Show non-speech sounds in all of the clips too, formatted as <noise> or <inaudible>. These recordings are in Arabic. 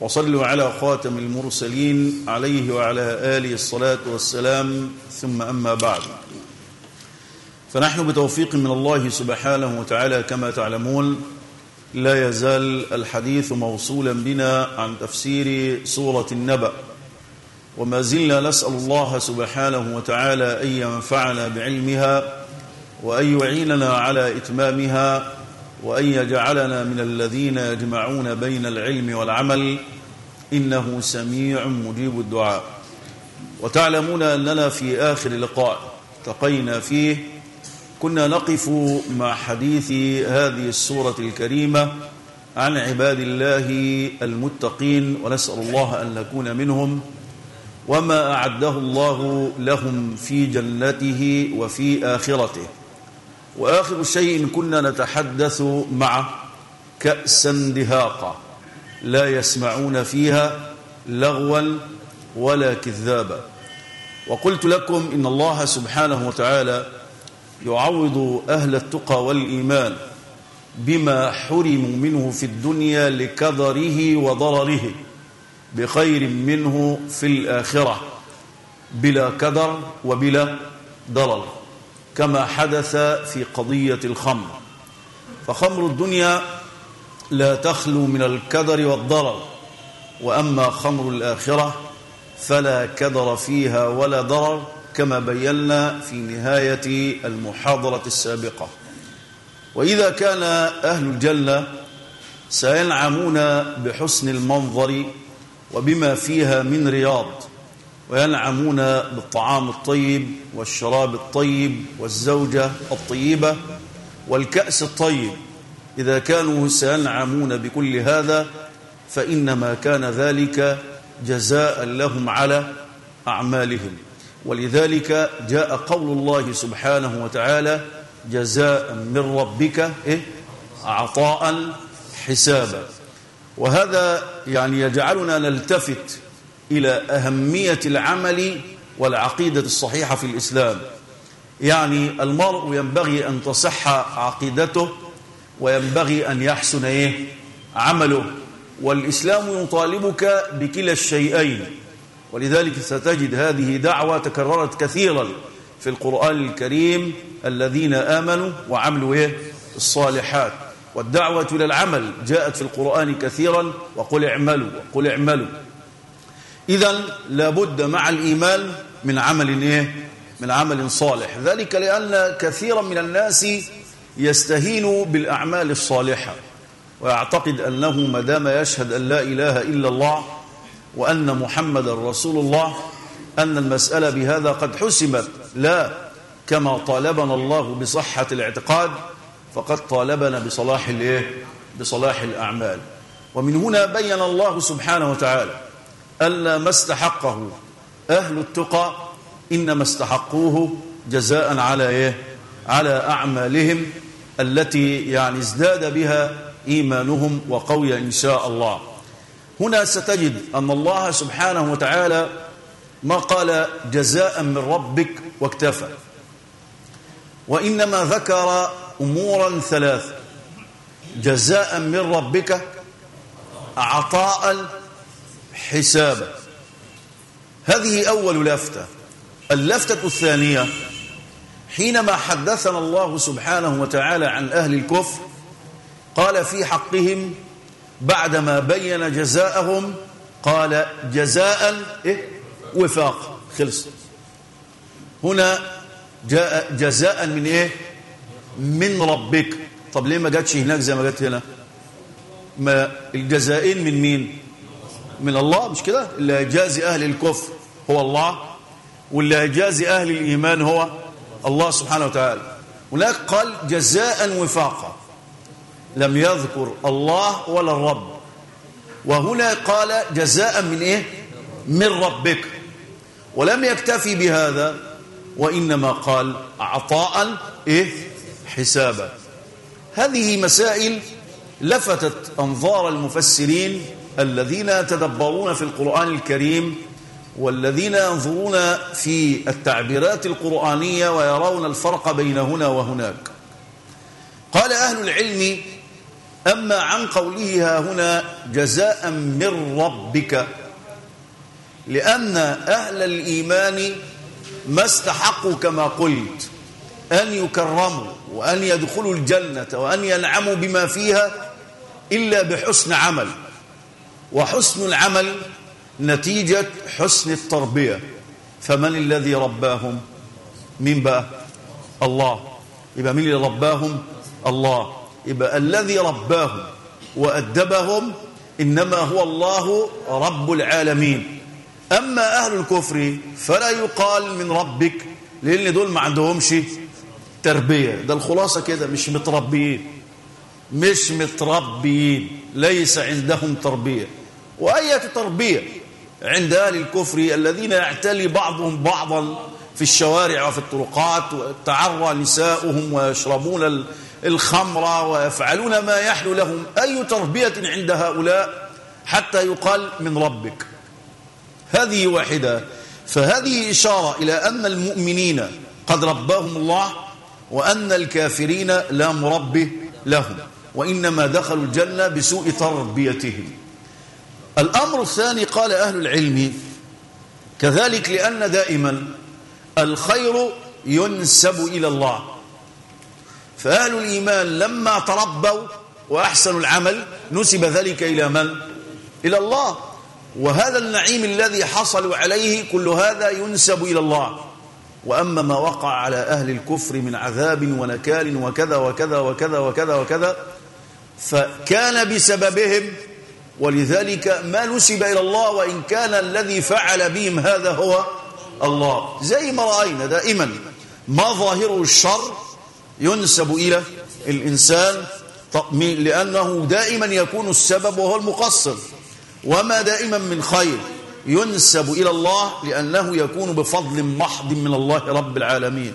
وصلوا على خاتم المرسلين عليه وعلى آله الصلاة والسلام ثم أما بعد. فنحن بتوفيق من الله سبحانه وتعالى كما تعلمون لا يزال الحديث موصولا بنا عن تفسير سورة النبأ. وما زلنا نسأل الله سبحانه وتعالى أن ينفعنا بعلمها وأن يعيننا على إتمامها وأن يجعلنا من الذين يجمعون بين العلم والعمل إنه سميع مجيب الدعاء. وتعلمون أننا في آخر لقاء التقينا فيه كنا نقف مع حديث هذه السورة الكريمة عن عباد الله المتقين ونسأل الله أن نكون منهم وما أعده الله لهم في جنته وفي آخرته. وآخر شيء كنا نتحدث مع كأسا دهاقا لا يسمعون فيها لغوا ولا كذابا. وقلت لكم إن الله سبحانه وتعالى يعوض أهل التقى والإيمان بما حرموا منه في الدنيا لكدره وضرره بخير منه في الآخرة بلا كدر وبلا ضرر. كما حدث في قضية الخمر. فخمر الدنيا لا تخلو من الكدر والضرر وأما خمر الآخرة فلا كدر فيها ولا ضرر كما بينا في نهاية المحاضرة السابقة. وإذا كان أهل الجنة سينعمون بحسن المنظر وبما فيها من رياض. وينعمون بالطعام الطيب والشراب الطيب والزوجة الطيبة والكأس الطيب. إذا كانوا سينعمون بكل هذا فإنما كان ذلك جزاء لهم على أعمالهم. ولذلك جاء قول الله سبحانه وتعالى جزاء من ربك إيه؟ عطاء حسابا وهذا يعني يجعلنا نلتفت إلى أهمية العمل والعقيدة الصحيحة في الإسلام. يعني المرء ينبغي أن تصح عقيدته وينبغي أن يحسن إيه؟ عمله. والإسلام يطالبك بكلا الشيئين. ولذلك ستجد هذه دعوة تكررت كثيرا في القرآن الكريم الذين آمنوا وعملوا إيه؟ الصالحات. والدعوة إلى العمل جاءت في القرآن كثيرا وقل اعملوا وقل اعملوا. إذا لابد مع الإيمان من عمل إيه؟ من عمل صالح. ذلك لأن كثيرا من الناس يستهين بالأعمال الصالحة. ويعتقد أنه ما دام يشهد أن لا إله إلا الله وأن محمد رسول الله أن المسألة بهذا قد حسمت. لا كما طالبنا الله بصحة الاعتقاد فقد طالبنا بصلاح بصلاح الأعمال. ومن هنا بين الله سبحانه وتعالى أن ما استحقه. أهل التقى إنما استحقوه جزاء على إيه؟ على أعمالهم التي يعني ازداد بها إيمانهم وقوي إن شاء الله. هنا ستجد أن الله سبحانه وتعالى ما قال جزاء من ربك واكتفى. وإنما ذكر أمورا ثلاثة جزاء من ربك عطاء حسابا. هذه أول لفتة. اللفتة الثانية حينما حدثنا الله سبحانه وتعالى عن أهل الكفر قال في حقهم بعدما بين جزاءهم قال جزاء إيه؟ وفاق. خلص. هنا جاء جزاء من إيه؟ من ربك. طب ليه ما جاتش هناك زي ما جات هنا؟ ما الجزائين من مين؟ من الله مش كده؟ اللي هيجازي أهل الكفر هو الله واللي هيجازي أهل الإيمان هو الله سبحانه وتعالى. هناك قال جزاء وفاقا. لم يذكر الله ولا الرب. وهنا قال جزاء من إيه؟ من ربك. ولم يكتفي بهذا وإنما قال عطاء إيه؟ حسابا. هذه مسائل لفتت أنظار المفسرين الذين يتدبرون في القرآن الكريم والذين ينظرون في التعبيرات القرآنية ويرون الفرق بين هنا وهناك. قال أهل العلم أما عن قوله ها هنا جزاء من ربك لأن أهل الإيمان ما استحقوا كما قلت أن يكرموا وأن يدخلوا الجنة وأن ينعموا بما فيها إلا بحسن عمل. وحسن العمل نتيجة حسن التربية. فمن الذي رباهم؟ من بقى؟ الله. يبقى من اللي رباهم؟ الله. يبقى الذي رباهم وأدبهم إنما هو الله رب العالمين. أما أهل الكفر فلا يقال من ربك لأن دول ما عندهمش تربية. ده الخلاصة كده مش متربيين. مش متربيين. ليس عندهم تربية. وأية تربية عند أهل الكفر الذين يعتلي بعضهم بعضا في الشوارع وفي الطرقات وتعرى نساؤهم ويشربون الخمر ويفعلون ما يحلو لهم. أي تربية عند هؤلاء حتى يقال من ربك؟ هذه واحدة. فهذه إشارة إلى أن المؤمنين قد رباهم الله وأن الكافرين لا مربي لهم وإنما دخلوا الجنة بسوء تربيتهم. الأمر الثاني قال أهل العلم كذلك لأن دائما الخير ينسب إلى الله. فأهل الإيمان لما تربوا وأحسنوا العمل نسب ذلك إلى من؟ إلى الله. وهذا النعيم الذي حصلوا عليه كل هذا ينسب إلى الله. وأما ما وقع على أهل الكفر من عذاب ونكال وكذا وكذا وكذا وكذا وكذا فكان بسببهم ولذلك ما نسب إلى الله وإن كان الذي فعل بهم هذا هو الله. زي ما رأينا دائما ما ظاهره الشر ينسب إلى الإنسان لأنه دائما يكون السبب وهو المقصر. وما دائما من خير ينسب إلى الله لأنه يكون بفضل محض من الله رب العالمين.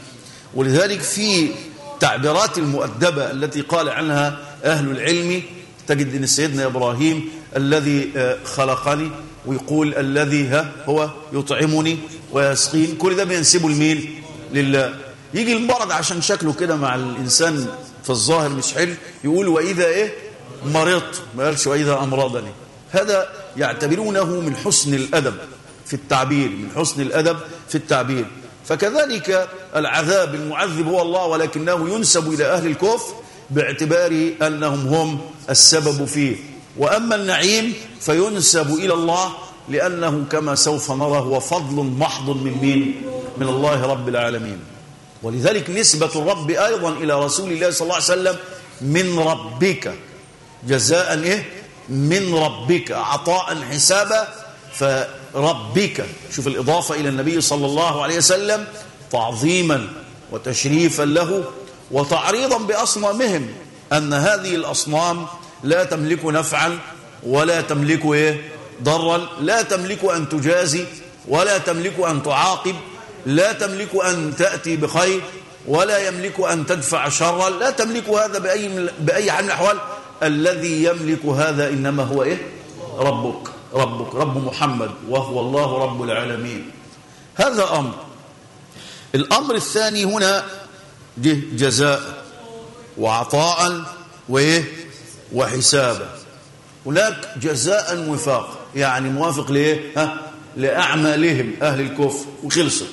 ولذلك في تعبيرات المؤدبة التي قال عنها أهل العلم تجد أن سيدنا إبراهيم الذي خلقني ويقول الذي هو يطعمني ويسقين كل ده بينسبه لمين؟ لله. يجي المرض عشان شكله كده مع الإنسان في الظاهر مش حلو يقول وإذا إيه؟ مرضت. ما قالش وإذا أمرضني. هذا يعتبرونه من حسن الأدب في التعبير من حسن الأدب في التعبير. فكذلك العذاب المعذب هو الله ولكنه ينسب إلى أهل الكفر باعتبار أنهم هم السبب فيه. وأما النعيم فينسب إلى الله لأنه كما سوف نرى هو فضل محض من مين؟ من الله رب العالمين. ولذلك نسبة الرب أيضا إلى رسول الله صلى الله عليه وسلم من ربك. جزاء إيه؟ من ربك. عطاء حسابا فربك. شوف الإضافة إلى النبي صلى الله عليه وسلم تعظيما وتشريفا له وتعريضا بأصنامهم أن هذه الأصنام لا تملك نفعا ولا تملك إيه؟ ضرا. لا تملك أن تجازي ولا تملك أن تعاقب. لا تملك أن تأتي بخير ولا يملك أن تدفع شرا. لا تملك هذا بأي, بأي حال من الأحوال. الذي يملك هذا إنما هو إيه؟ ربك. ربك. رب محمد وهو الله رب العالمين. هذا أمر. الأمر الثاني هنا جزاء وعطاء وإيه؟ وحسابا هناك جزاء وفاق. يعني موافق لايه ها؟ لأعمالهم أهل الكفر وخلصت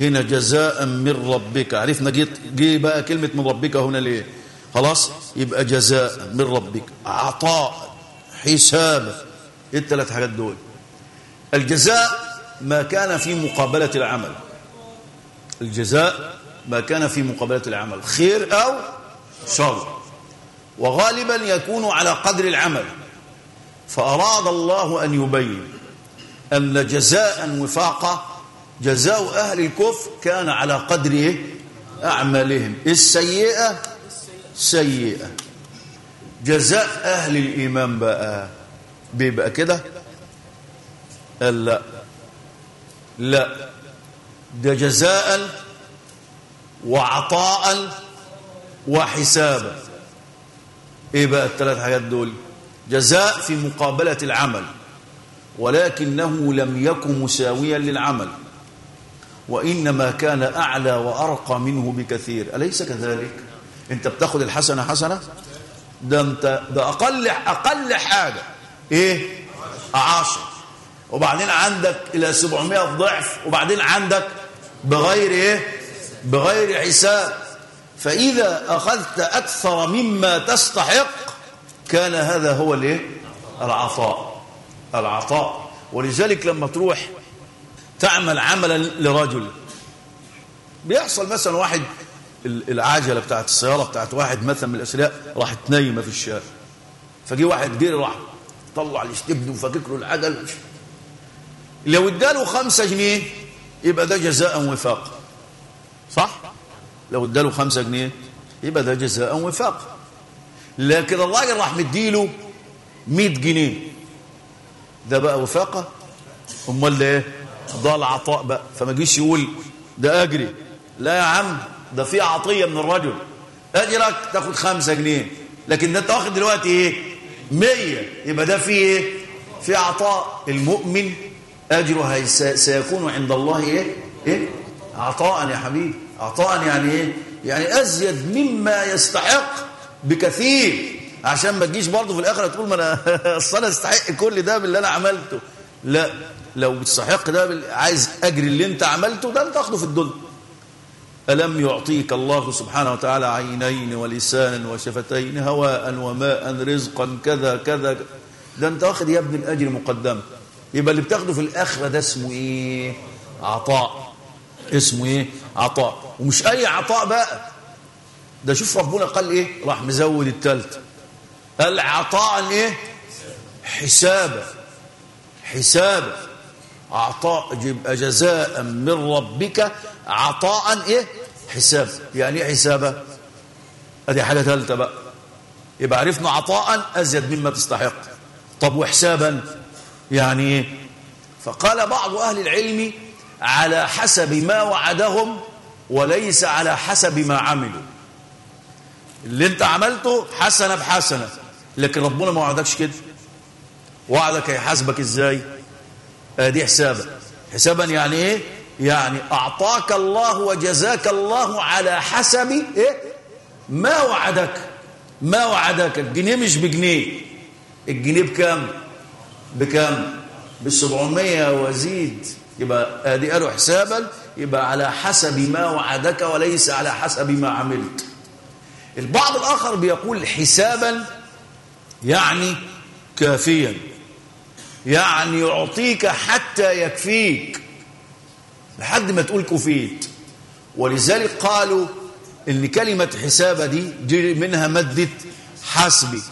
هنا جزاء من ربك. عرفنا جيت جي بقى كلمة من ربك هنا ليه؟ خلاص؟ يبقى جزاء من ربك. عطاء حسابا إيه الثلاث حاجات دول؟ الجزاء ما كان في مقابلة العمل. الجزاء ما كان في مقابلة العمل. خير أو شر. وغالبا يكون على قدر العمل. فأراد الله أن يبين أن جزاء وفاقة جزاء أهل الكفر كان على قدر أعمالهم. السيئة سيئة. جزاء أهل الإيمان بقى بيبقى كده؟ قال لا. لا. ده جزاء وعطاء وحسابا. إيه بقى الثلاث حاجات دول؟ جزاء في مقابلة العمل ولكنه لم يكن مساويا للعمل وإنما كان أعلى وأرقى منه بكثير. أليس كذلك؟ أنت بتاخد الحسنة حسنة؟ ده أنت ده أقل أقل حاجة. إيه؟ عشر وبعدين عندك إلى 700 ضعف وبعدين عندك بغير إيه؟ بغير حساب. فإذا أخذت أكثر مما تستحق كان هذا هو الإيه؟ العطاء. العطاء. ولذلك لما تروح تعمل عملا لرجل بيحصل مثلا واحد العجلة بتاعت السيارة بتاعت واحد مثلا من الأسرياء راحت نايمة في الشارع. فجي واحد جري راح طلع الاستبن وفكك له العجل لو اداله خمسة جنيه يبقى ده جزاء وفاق صح؟ لو اداله خمسة جنيه يبقى ده جزاء وفاق لكن الراجل راح مديله 100 جنيه. ده بقى وفاقة؟ أمال إيه؟ ده العطاء بقى. فما جيش يقول ده أجري. لا يا عم ده في عطية من الرجل. اجرك تاخد 5 جنيه. لكن ده انت واخد دلوقتي إيه؟ 100 يبقى ده في إيه؟ في عطاء. المؤمن أجره سيكون عند الله إيه؟ إيه؟ عطاء يا حبيبي. عطاء يعني إيه؟ يعني أزيد مما يستحق بكثير. عشان ما تجيش برضه في الآخرة تقول ما أنا <laughs> أصل أنا أستحق كل ده باللي أنا عملته. لا لو بتستحق ده عايز أجر اللي أنت عملته ده أنت تاخده في الدنيا. ألم يعطيك الله سبحانه وتعالى عينين ولسانا وشفتين هواء وماء رزقا كذا كذا. ده أنت واخد يا ابن الأجر مقدم. يبقى اللي بتاخده في الآخرة ده اسمه إيه؟ عطاء. اسمه إيه؟ عطاء. ومش أي عطاء بقى. ده شوف ربنا قال إيه؟ راح مزود التالت. قال عطاء إيه؟ حسابا. حسابا. عطاء يبقى جزاء من ربك. عطاء إيه؟ حساب. يعني إيه حسابا؟ أدي حاجة ثالثه بقى. يبقى عرفنا عطاء أزيد مما تستحق. طب وحسابا؟ يعني إيه؟ فقال بعض أهل العلم على حسب ما وعدهم وليس على حسب ما عملوا. اللي انت عملته حسنة بحسنة لكن ربنا ما وعدكش كده. وعدك هيحاسبك إزاي؟ أدي حسابا حسابا يعني إيه؟ يعني أعطاك الله وجزاك الله على حسب إيه؟ ما وعدك. ما وعدك. الجنيه مش بجنيه. الجنيه بكام؟ بكام؟ بالسبعمية وزيد. يبقى أدي قالوا حسابا. يبقى على حسب ما وعدك وليس على حسب ما عملت. البعض الآخر بيقول حسابا يعني كافيا. يعني يعطيك حتى يكفيك. لحد ما تقول كفيت. ولذلك قالوا إن كلمة حسابة دي جري منها مادة حسبي.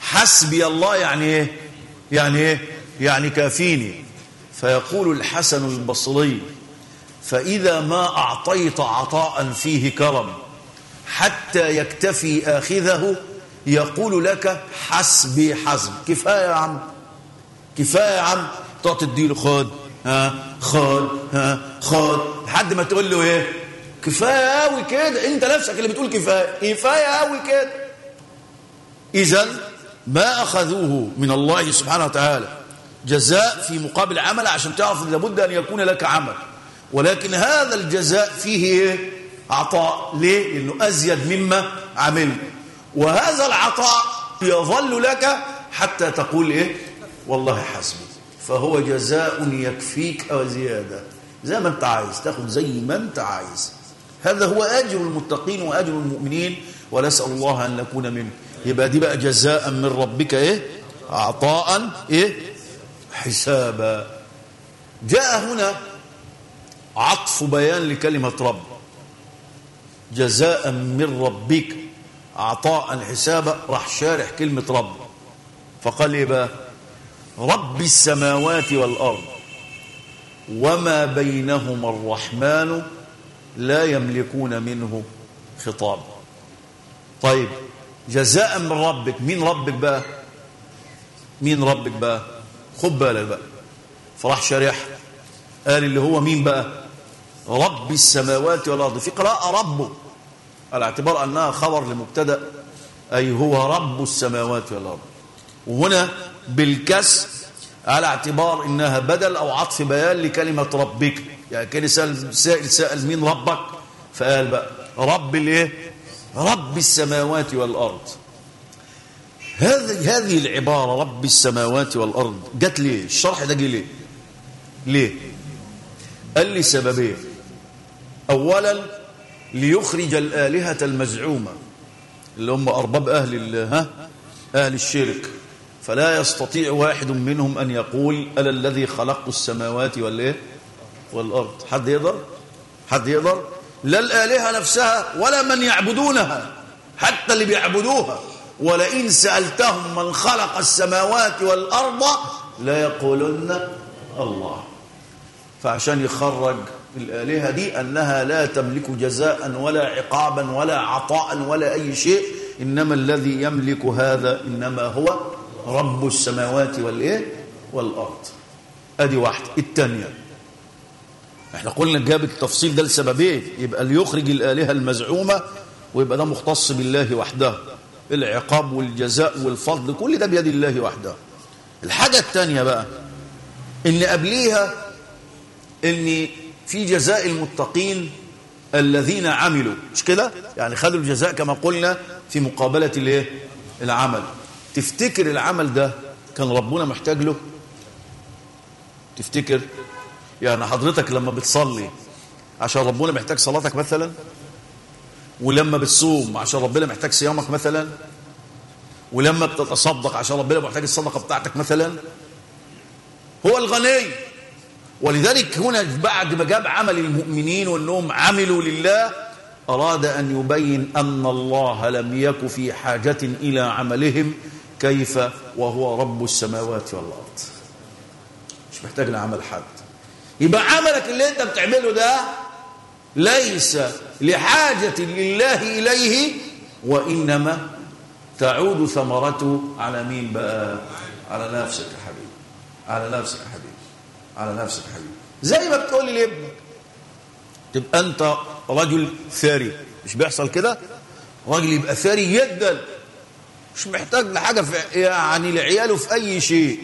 حسبي الله يعني إيه؟ يعني إيه؟ يعني كافيني. فيقول الحسن البصري فإذا ما أعطيت عطاء فيه كرم حتى يكتفي آخذه يقول لك حسبي حسب. كفاية يا عم. كفاية يا عم. تقعد تديله خد ها خد ها خد. لحد ما تقول له إيه؟ كفاية قوي كده. أنت نفسك اللي بتقول كفاية. كفاية قوي كده. اذا ما أخذوه من الله سبحانه وتعالى جزاء في مقابل عمل عشان تعرف لابد أن يكون لك عمل. ولكن هذا الجزاء فيه إيه؟ عطاء. ليه؟ لأنه أزيد مما عمل وهذا العطاء يظل لك حتى تقول إيه؟ والله حسبي فهو جزاء يكفيك أو زياده زي ما أنت عايز. تاخد زي ما أنت عايز. هذا هو أجر المتقين وأجر المؤمنين. ونسأل الله أن نكون منه يبقى دي بقى جزاء من ربك إيه؟ عطاء إيه؟ حسابا. جاء هنا عطف بيان لكلمة رب. جزاء من ربك عطاء حسابا راح شارح كلمة رب. فقال إيه بقى؟ رب السماوات والأرض وما بينهما الرحمن لا يملكون منه خطاب. طيب جزاء من ربك مين ربك بقى؟ مين ربك بقى؟ خد بالك بقى. فراح شارح قال اللي هو مين بقى؟ رب السماوات والأرض. في قراءة ربه على اعتبار أنها خبر لمبتدأ. أي هو رب السماوات والأرض. وهنا بالكسر على اعتبار إنها بدل أو عطف بيان لكلمة ربك. يعني كان سأل سائل سأل مين ربك؟ فقال بقى رب الايه؟ رب السماوات والأرض. هذه هذه العبارة رب السماوات والأرض جت ليه؟ الشرح ده جه ليه؟ ليه؟ قال لي سببين. اولا ليخرج الآلهة المزعومة اللي هم أرباب أهل ها؟ أهل الشرك. فلا يستطيع واحد منهم أن يقول ألا الذي خلقت السماوات والإيه؟ والأرض. حد يقدر؟ حد يقدر؟ لا الآلهة نفسها ولا من يعبدونها حتى اللي بيعبدوها. ولئن سألتهم من خلق السماوات والأرض لا يقولن الله. فعشان يخرج الآلهة دي أنها لا تملك جزاء ولا عقابا ولا عطاء ولا أي شيء. إنما الذي يملك هذا إنما هو رب السماوات والإيه؟ والأرض. أدي واحدة الثانية. إحنا قلنا جاب التفصيل ده لسببين. يبقى ليخرج الآلهة المزعومة ويبقى ده مختص بالله وحده. العقاب والجزاء والفضل كل ده بيد الله وحده. الحاجة الثانية بقى إن قبليها ان في جزاء المتقين الذين عملوا. مش كده؟ يعني خدوا الجزاء كما قلنا في مقابلة الايه؟ العمل. تفتكر العمل ده كان ربنا محتاج له؟ تفتكر؟ يعني حضرتك لما بتصلي عشان ربنا محتاج صلاتك مثلا؟ ولما بتصوم عشان ربنا محتاج صيامك مثلا؟ ولما بتتصدق عشان ربنا محتاج الصدقة بتاعتك مثلا؟ هو الغني. ولذلك هنا بعد ما جاب عمل المؤمنين وأنهم عملوا لله أراد أن يبين أن الله لم يك في حاجة إلى عملهم كيف وهو رب السماوات والأرض. مش محتاج لعمل حد. يبقى عملك اللي أنت بتعمله ده ليس لحاجة لله إليه وإنما تعود ثمرته على مين بقى؟ على نفسك يا حبيبي. على نفسك يا حبيبي. على نفسك حبيبي. زي ما بتقول لابنك. تبقى انت رجل ثري. مش بيحصل كده؟ راجل يبقى ثري جدا. مش محتاج لحاجة في يعني لعياله في أي شيء.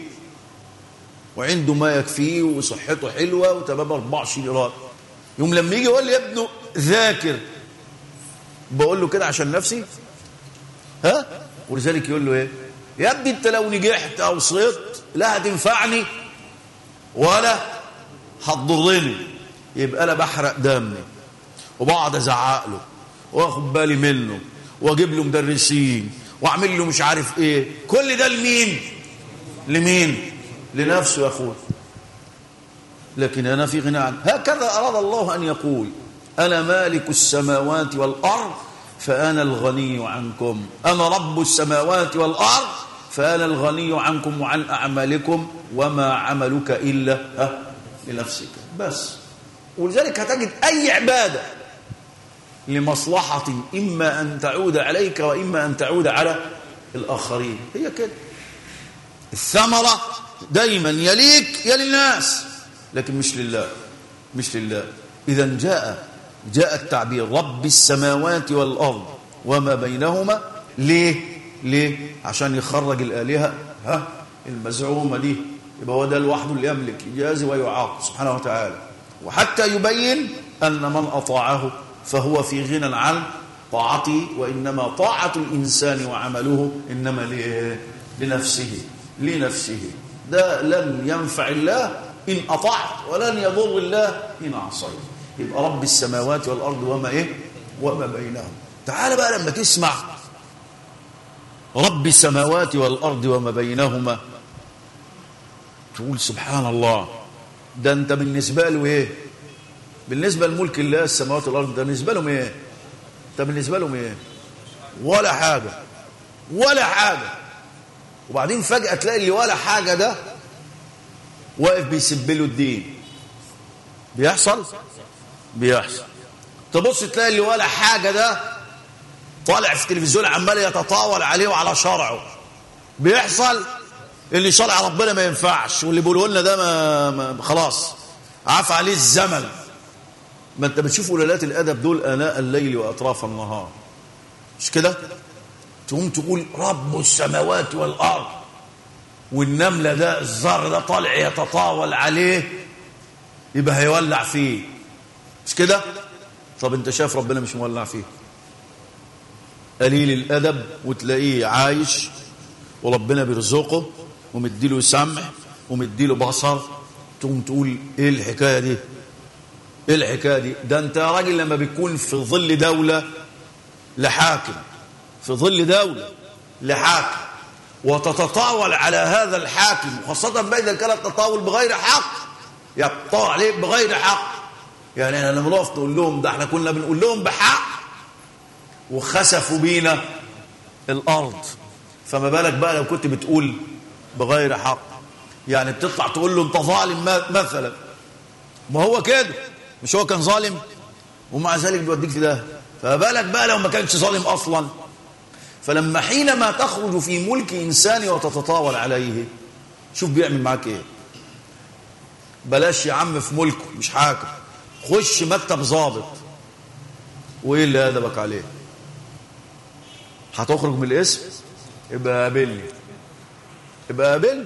وعنده ما يكفيه وصحته حلوة وتمام 24 قراءه يوم لما يجي يقول لي يا ابنه ذاكر. بقول له كده عشان نفسي؟ ها؟ ولذلك يقول له إيه؟ يا ابني انت لو نجحت أو سقطت لا هتنفعني ولا هتضرني. يبقى أنا بحرق دمي وبقعد أزعق له وآخد بالي منه وأجيب له مدرسين وأعمل له مش عارف إيه. كل ده لمين؟ لمين؟ لنفسه يا أخوي. لكن أنا في غنى عنه. هكذا أراد الله أن يقول أنا مالك السماوات والأرض فأنا الغني عنكم. أنا رب السماوات والأرض فأنا الغني عنكم وعن أعمالكم. وما عملك ها لنفسك. بس. ولذلك هتجد أي عبادة لمصلحة إما أن تعود عليك وإما أن تعود على الآخرين. هي كده. الثمرة دايما يليك يا للناس لكن مش لله مش لله. اذا جاء جاء التعبير رب السماوات والأرض وما بينهما. ليه؟ ليه؟ عشان يخرج الآلهة ها المزعومة دي. يبقى هو ده لوحده اللي يملك يجازي ويعاقب سبحانه وتعالى. وحتى يبين أن من أطاعه فهو في غنى عن طاعتي وإنما طاعة الإنسان وعمله إنما لنفسه لنفسه. ده لن ينفع الله إن أطعت ولن يضر الله إن عصيت. يبقى رب السماوات والأرض وما إيه؟ وما بينهم. تعال بقى لما تسمع رب السماوات والأرض وما بينهما. تقول سبحان الله ده أنت بالنسبة له إيه؟ بالنسبة لملك الله السماوات والأرض ده بالنسبة لهم إيه؟ ده بالنسبة لهم إيه؟ ولا حاجة. ولا حاجة. وبعدين فجأة تلاقي اللي ولا حاجة ده واقف بيسب له الدين. بيحصل؟ بيحصل. تبص تلاقي اللي ولا حاجة ده طالع في التلفزيون عمال يتطاول عليه وعلى شرعه. بيحصل؟ اللي شرع ربنا ما ينفعش واللي بيقولوا لنا ده ما, ما خلاص. عفى عليه الزمن. ما انت بتشوف ولالات الأدب دول آناء الليل وأطراف النهار. مش كده؟ تقوم تقول رب السماوات والأرض والنملة ده الزر ده طالع يتطاول عليه يبقى هيولع فيه. مش كده؟ طب انت شايف ربنا مش مولع فيه؟ قليل الأدب وتلاقيه عايش وربنا بيرزقه. ومديله سمع ومديله بصر تقوم تقول إيه الحكاية دي؟ إيه الحكاية دي؟ ده أنت يا راجل لما بتكون في ظل دولة لحاكم في ظل دولة لحاكم وتتطاول على هذا الحاكم وخاصه بقى اذا كان التطاول بغير حق يتطاول عليه بغير حق. يعني إحنا لما نقف نقول لهم ده إحنا كنا بنقول لهم بحق وخسفوا بينا الأرض. فما بالك بقى لو كنت بتقول بغير حق. يعني بتطلع تقول له انت ظالم مثلا. ما هو كده. مش هو كان ظالم؟ ومع ذلك بيوديك في ده فما بالك بقى لو ما كانش ظالم أصلا. فلما حينما تخرج في ملك إنسان وتتطاول عليه شوف بيعمل معاك إيه. بلاش يا عم في ملكه مش حاكم. خش مكتب ظابط وإيه اللي ادبك عليه؟ هتخرج من الاسم يبقى قابلني. يبقى قابلني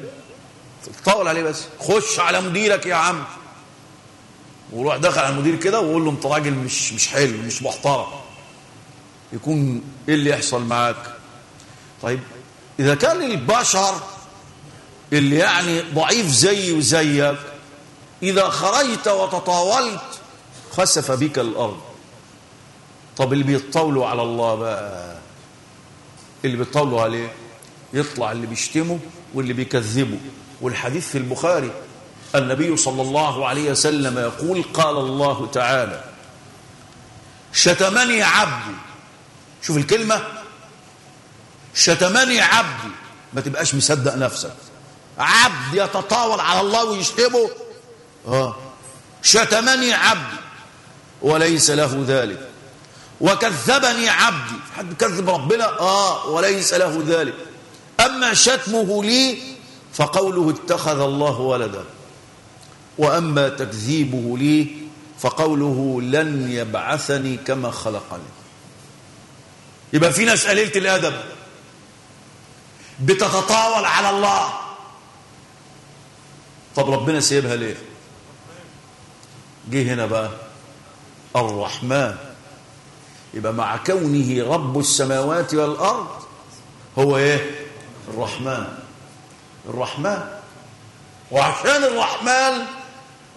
تطول عليه بس. خش على مديرك يا عم. وروح دخل على المدير كده وقول له انت راجل مش مش حلو مش محترم. يكون إيه اللي يحصل معاك؟ طيب إذا كان البشر اللي يعني ضعيف زي وزيك إذا خرجت وتطاولت خسف بك الأرض. طب اللي بيتطاولوا على الله بقى؟ اللي بيتطاولوا عليه يطلع اللي بيشتمه واللي بيكذبه والحديث في البخاري النبي صلى الله عليه وسلم يقول قال الله تعالى شتمني عبدي. شوف الكلمة. شتمني عبدي. ما تبقاش مصدق نفسك. عبد يتطاول على الله ويشتمه. آه. شتمني عبدي. وليس له ذلك. وكذبني عبدي. حد كذب ربنا؟ آه. وليس له ذلك. أما شتمه لي فقوله اتخذ الله ولدا. وأما تكذيبه لي فقوله لن يبعثني كما خلقني. يبقى في ناس قليلة الأدب. بتتطاول على الله. طب ربنا سيبها ليه؟ جه هنا بقى الرحمن. يبقى مع كونه رب السماوات والأرض هو إيه؟ الرحمن. الرحمن. وعشان الرحمن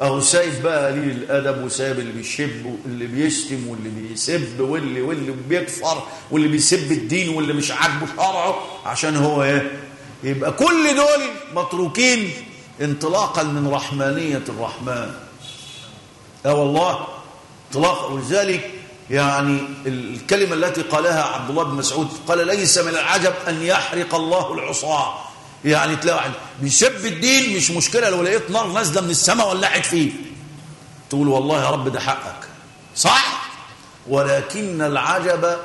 أهو سايب بقى قليل الأدب وسايب اللي بيشب واللي بيشتم واللي بيسب واللي واللي بيكفر واللي بيسب الدين واللي مش عاجبه شرعه عشان هو إيه؟ يبقى كل دول متروكين انطلاقا من رحمانية الرحمن. أه والله. انطلاقا ولذلك يعني الكلمة التي قالها عبد الله بن مسعود قال ليس من العجب أن يحرق الله العصاه يعني تلاقي واحد بيسب الدين مش مشكلة لو لقيت نار نازلة من السماء ولعت فيه. تقول والله يا رب ده حقك. صح؟ ولكن العجب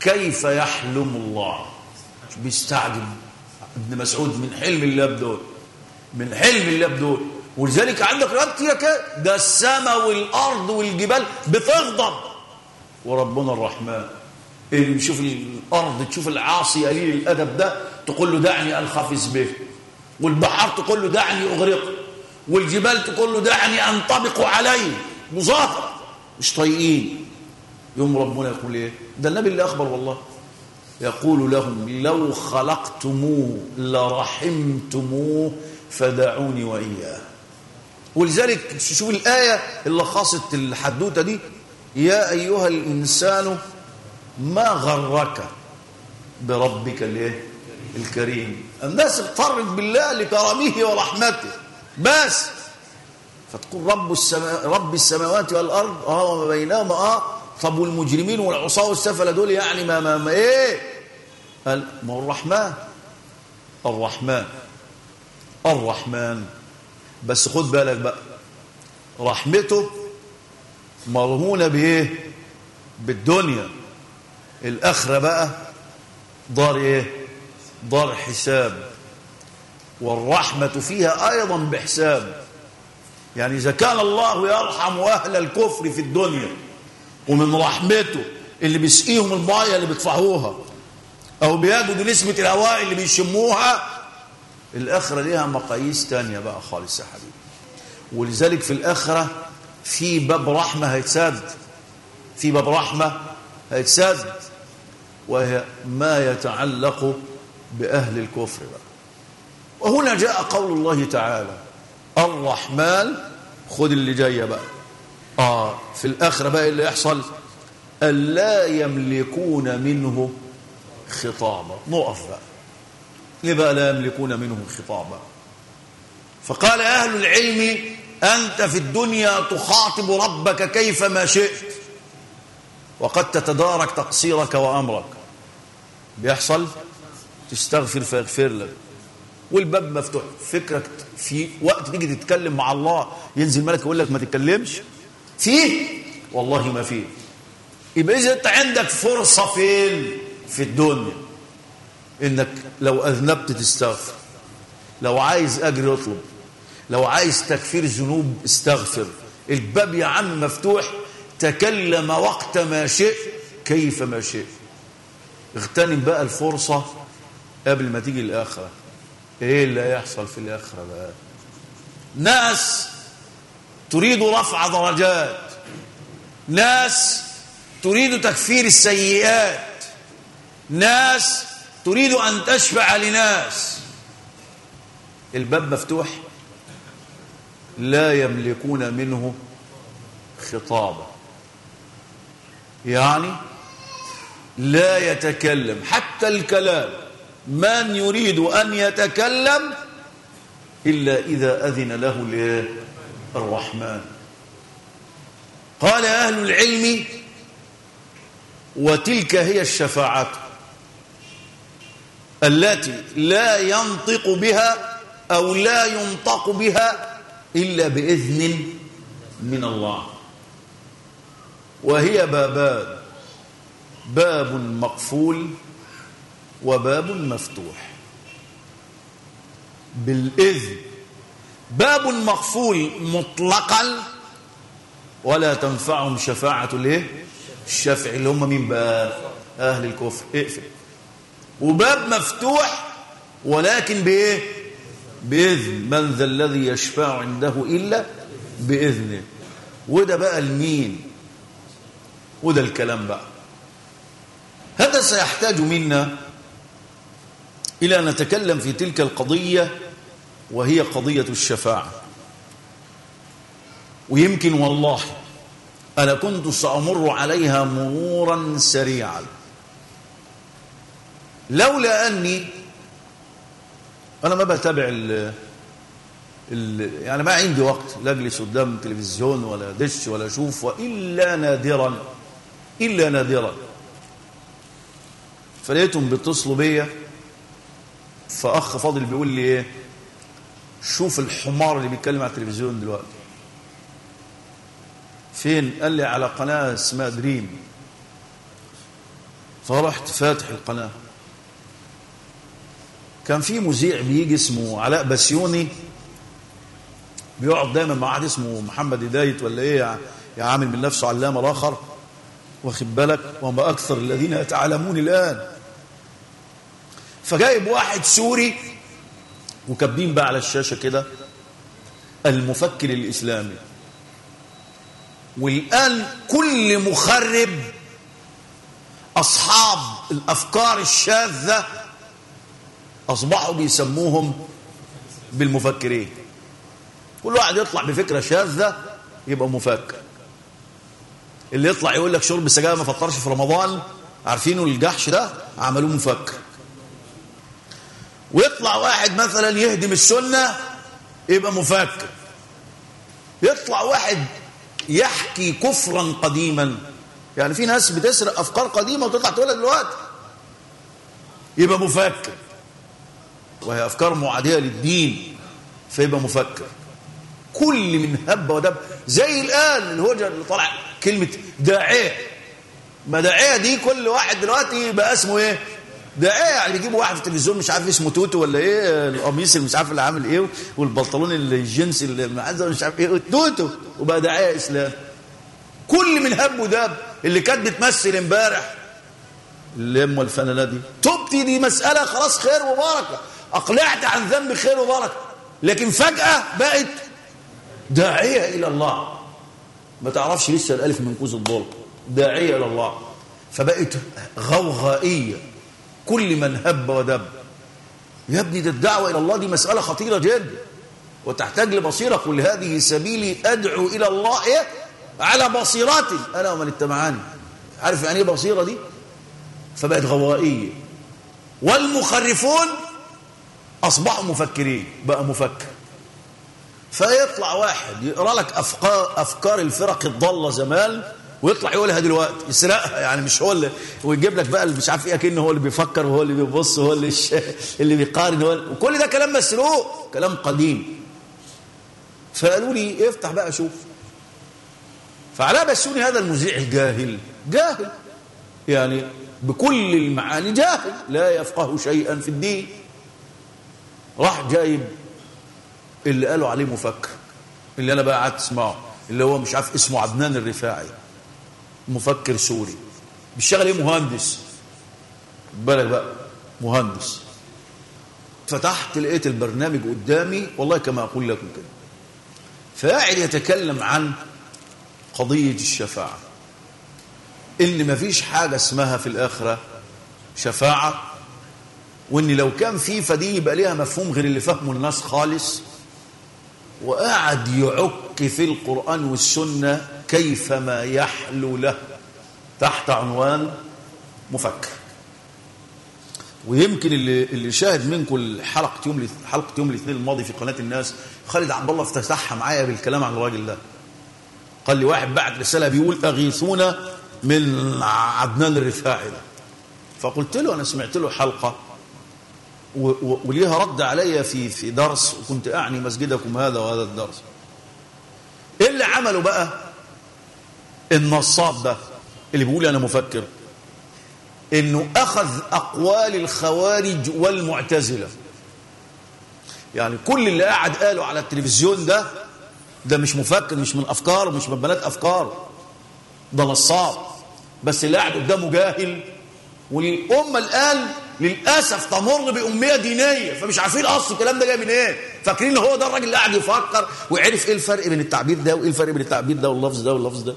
كيف يحلم الله؟ بيستعجب ابن مسعود من حلم الله بدول من حلم الله بدول ولذلك عندك كده ده السماء والأرض والجبال بتغضب. وربنا الرحمن. اللي بيشوف الأرض تشوف العاصي قليل الأدب ده تقول له دعني أنخفز به. والبحر تقول له دعني اغرقه والجبال تقول له دعني أنطبق عليه. مظاهر مش طايقين. يوم ربنا يقول إيه؟ ده النبي اللي أخبر والله. يقول لهم لو خلقتموه لرحمتموه فدعوني وإياه. ولذلك شوف الآية اللي خاصت الحدوتة دي يا أيها الإنسان ما غرك بربك الإيه؟ الكريم. الناس اغترت بالله لكرمه ورحمته. بس فتقول رب السماء رب السماوات والأرض آه وما بينهما آه طب والمجرمين والعصاة والسفلة دول يعني ما, ما, ما إيه؟ قال ما الرحمن؟ الرحمن. الرحمن. بس خد بالك بقى. رحمته مرهونة بإيه؟ بالدنيا. الآخرة بقى دار إيه؟ دار حساب. والرحمة فيها أيضا بحساب. يعني إذا كان الله يرحم أهل الكفر في الدنيا ومن رحمته اللي بيسقيهم الميه اللي بيدفعوها أو بيجدوا نسبه الهواء اللي بيشموها الآخرة ليها مقاييس تانية بقى خالص يا حبيبي. ولذلك في الآخرة في باب رحمة هيتسد. في باب رحمة هيتسد. وهي ما يتعلق بأهل الكفر بقى. وهنا جاء قول الله تعالى الرحمن خد اللي جاية بقى. آه في الآخرة بقى اللي يحصل ألا يملكون منه خطابا. نقف بقى. ليه بقى لا يملكون منه خطابا؟ فقال أهل العلم أنت في الدنيا تخاطب ربك كيفما شئت. وقد تتدارك تقصيرك وأمرك. بيحصل؟ تستغفر فيغفر لك. والباب مفتوح. فكرك في وقت تيجي تتكلم مع الله ينزل ملك يقول لك ما تتكلمش. فيه؟ والله ما فيه. يبقى إذا أنت عندك فرصة فين؟ في الدنيا. إنك لو أذنبت تستغفر. لو عايز أجر اطلب لو عايز تكفير ذنوب استغفر. الباب يا عم مفتوح تكلم وقت ما شئت كيف ما شئت. اغتنم بقى الفرصة قبل ما تيجي الاخره إيه اللي هيحصل في الآخرة بقى؟ ناس تريد رفع درجات. ناس تريد تكفير السيئات. ناس تريد أن تشفع لناس. الباب مفتوح لا يملكون منه خطابا. يعني لا يتكلم. حتى الكلام من يريد أن يتكلم إلا إذا أذن له الرحمن قال أهل العلم وتلك هي الشفاعة التي لا ينطق بها أو لا ينطق بها إلا بإذن من الله. وهي بابان باب مقفول وباب مفتوح. بالإذن. باب مقفول مطلقا ولا تنفعهم شفاعة الايه الشفع اللي هم مين بقى؟ أهل الكفر. اقفل. وباب مفتوح ولكن بإيه؟ بإذن من ذا الذي يشفع عنده إلا بإذنه. وده بقى المين. وده الكلام بقى. هذا سيحتاج منا إلى أن نتكلم في تلك القضية وهي قضية الشفاعة. ويمكن والله أنا كنت سأمر عليها مرورا سريعا. لولا أني أنا ما بتابع ال يعني ما عندي وقت لا أجلس قدام تلفزيون ولا دش ولا أشوف إلا نادرا إلا نادرا. فلقيتهم بيتصلوا بيا فأخ فاضل بيقول لي إيه شوف الحمار اللي بيتكلم على التلفزيون دلوقتي. فين؟ قال لي على قناة اسمها دريم. فرحت فاتح القناة. كان في مذيع بيجي اسمه علاء بسيوني بيقعد دايما مع واحد اسمه محمد هداية ولا إيه يا عامل من نفسه علامة الآخر. واخد بالك؟ وما أكثر الذين يتعلمون الآن. فجايب واحد سوري وكاتبين بقى على الشاشة كده المفكر الإسلامي. والآن كل مخرب أصحاب الأفكار الشاذة أصبحوا بيسموهم بالمفكرين. كل واحد يطلع بفكرة شاذة يبقى مفكر. اللي يطلع يقول لك شرب السجاير ما فطرش في رمضان عارفينه الجحش ده؟ عملوه مفكر. ويطلع واحد مثلا يهدم السنة يبقى مفكر. يطلع واحد يحكي كفرا قديما. يعني في ناس بتسرق أفكار قديمة وتطلع تقولها دلوقتي يبقى مفكر. وهي أفكار معادية للدين فيبقى مفكر. كل من هب ودب زي الآن الهوجة اللي طلع كلمة داعية. ما داعية دي كل واحد دلوقتي بقى اسمه إيه؟ داعية يعني بيجيبوا واحد في التلفزيون مش عارف اسمه توتو ولا إيه القميص اللي مش عارف اللي عامل إيه والبنطلون الجنس اللي مش عارف إيه توتو وبقى داعية إسلام. كل من هب ودب اللي كانت بتمثل امبارح اللمه الفنانة دي. تبتي دي مسألة خلاص خير وبركة. أقلعت عن ذنب خير وبركة. لكن فجأة بقت داعية إلى الله. ما تعرفش لسه الألف من كوز الضلع داعية إلى الله. فبقت غوغائية. كل من هب ودب. يا ابني ده الدعوة إلى الله دي مسألة خطيرة جدا. وتحتاج لبصيرة. كل هذه سبيلي أدعو إلى الله إيه؟ على بصيرتي أنا ومن اتبعاني. عارف يعني إيه بصيرة دي؟ فبقت غوائية والمخرفون أصبحوا مفكرين بقى مفكر. فيطلع واحد يقرأ لك أفكار, أفكار الفرق الضالة زمان ويطلع يقولها دلوقتي. يسرقها يعني مش هو اللي ويجيب لك بقى اللي مش عارف إيه كأنه هو اللي بيفكر وهو اللي بيبص وهو اللي اللي بيقارن هو وكل ده كلام مسروق كلام قديم. فقالوا لي افتح بقى شوف. فعلاء بسوني هذا المذيع الجاهل جاهل. يعني بكل المعاني جاهل لا يفقه شيئا في الدين. راح جايب اللي قالوا عليه مفكر اللي أنا بقى قعدت أسمعه اللي هو مش عارف اسمه عدنان الرفاعي مفكر سوري. بيشتغل إيه؟ مهندس. بالك بقى مهندس. فتحت لقيت البرنامج قدامي والله كما أقول لكم كده. فقاعد يتكلم عن قضية الشفاعة. إن مفيش حاجة اسمها في الآخرة شفاعة وان لو كان في فدي يبقى ليها مفهوم غير اللي فهمه الناس خالص. وقعد يعك في القرآن والسنة كيفما يحلو له. تحت عنوان مفكر. ويمكن اللي اللي شاهد منكم حلقه يوم حلقة يوم الاثنين الماضي في قناة الناس خالد عبد الله افتتحها معايا بالكلام عن الراجل ده. قال لي واحد بعت رسالة بيقول أغيثونا من عدنان الرفاعي ده. فقلت له أنا سمعت له حلقة. وليها رد علي في في درس وكنت أعني مسجدكم هذا وهذا الدرس. إيه اللي عمله بقى؟ النصاب ده اللي بيقول أنا مفكر. إنه أخذ أقوال الخوارج والمعتزلة. يعني كل اللي قاعد قاله على التلفزيون ده ده مش مفكر مش من أفكار مش من بنات أفكار. ده نصاب. بس اللي قاعد قدامه جاهل. والأمة الآن للأسف تمر بأمية دينية فمش عارفين اصل الكلام ده جاي من إيه؟ فاكرين هو ده الراجل اللي قاعد يفكر وعرف إيه الفرق بين التعبير ده وإيه الفرق بين التعبير ده واللفظ ده واللفظ ده؟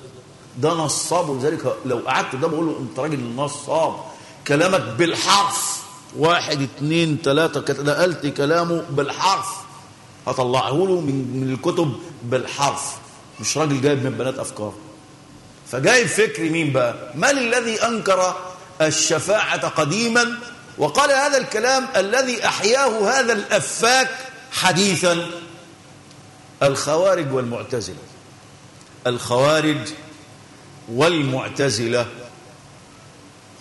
ده نصاب ولذلك لو قعدت قدامه أقول له أنت راجل نصاب كلامك بالحرف. واحد اتنين تلاتة نقلت كلامه بالحرف. هطلعه له من, من الكتب بالحرف. مش راجل جايب من بنات أفكار. فجايب فكر مين بقى؟ من الذي أنكر الشفاعة قديما وقال هذا الكلام الذي أحياه هذا الأفاك حديثا. الخوارج والمعتزلة. الخوارج والمعتزلة